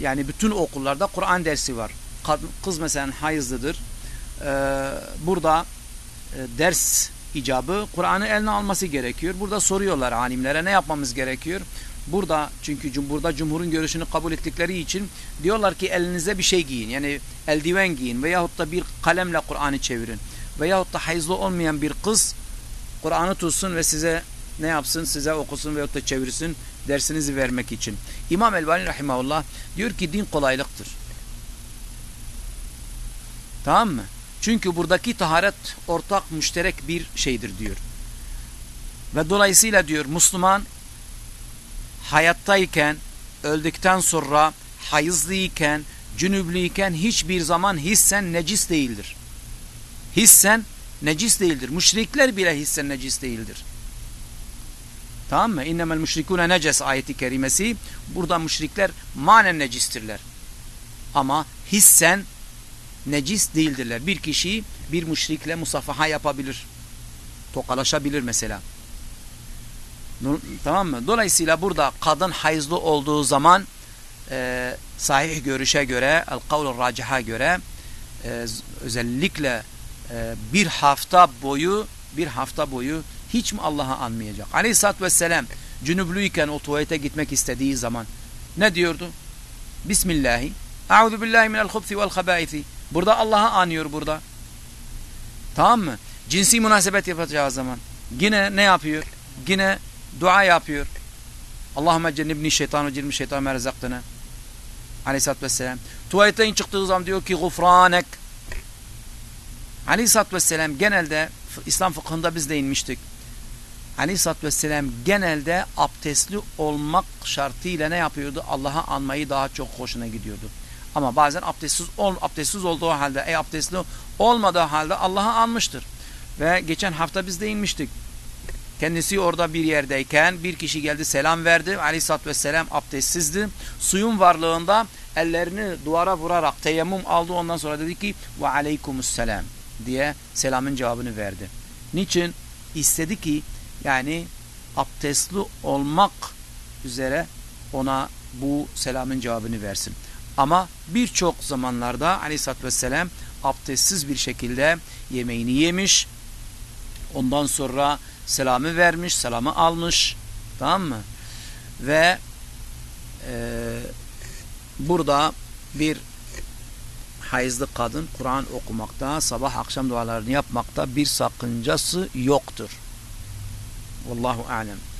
yani bütün okullarda Kur'an dersi var. Kız mesela hayızlıdır. E, burada e, ders icabı Kur'an'ı eline alması gerekiyor. Burada soruyorlar alimlere ne yapmamız gerekiyor? Burada çünkü burada cumhurun görüşünü kabul ettikleri için diyorlar ki elinize bir şey giyin. Yani eldiven giyin veyahut da bir kalemle Kur'an'ı çevirin. Veyahut da hayızlı olmayan bir kız Kur'an'ı tutsun ve size ne yapsın? Size okusun veyahut da çevirsin dersinizi vermek için. İmam Elbani Rahimahullah diyor ki din kolaylıktır. Tamam mı? Çünkü buradaki taharet ortak müşterek bir şeydir diyor. Ve dolayısıyla diyor Müslüman hayattayken, öldükten sonra hayızlıyken, cünüblüyken hiçbir zaman hissen necis değildir. Hissen necis değildir. Müşrikler bile hissen necis değildir. Tamam mı? İnnemel müşrikune neces ayeti kerimesi. Burada müşrikler manen necistirler. Ama hissen necis değildirler. Bir kişi bir müşrikle musafaha yapabilir. Tokalaşabilir mesela. Tamam mı? Dolayısıyla burada kadın hayızlı olduğu zaman e, sahih görüşe göre, el-kavl raciha göre e, özellikle e, bir hafta boyu bir hafta boyu hiç mi Allah'ı anmayacak? Aleyhisselatü Vesselam cünüblüyken o tuvalete gitmek istediği zaman ne diyordu? Bismillahi Euzu billahi minel hubsi vel habaithi. Burada Allah'ı anıyor burada. Tamam mı? Cinsi münasebet yapacağı zaman yine ne yapıyor? Yine dua yapıyor. Allahümme cennibni şeytan ve cirmi şeytan merzaktına. Aleyhisselatü Vesselam. Tuvaletten çıktığı zaman diyor ki gufranek. Aleyhisselatü Vesselam genelde İslam fıkhında biz de inmiştik. Aleyhisselatü Vesselam genelde abdestli olmak şartıyla ne yapıyordu? Allah'a anmayı daha çok hoşuna gidiyordu. Ama bazen abdestsiz, ol, abdestsiz olduğu halde, ey abdestli olmadığı halde Allah'ı anmıştır. Ve geçen hafta biz de inmiştik. Kendisi orada bir yerdeyken bir kişi geldi selam verdi. Aleyhisselatü Vesselam abdestsizdi. Suyun varlığında ellerini duvara vurarak teyemmüm aldı. Ondan sonra dedi ki ve aleykümüsselam diye selamın cevabını verdi. Niçin? İstedi ki yani abdestli olmak üzere ona bu selamın cevabını versin. Ama birçok zamanlarda aleyhissalatü vesselam abdestsiz bir şekilde yemeğini yemiş. Ondan sonra selamı vermiş, selamı almış. Tamam mı? Ve e, burada bir hayızlı kadın Kur'an okumakta, sabah akşam dualarını yapmakta bir sakıncası yoktur. والله أعلم.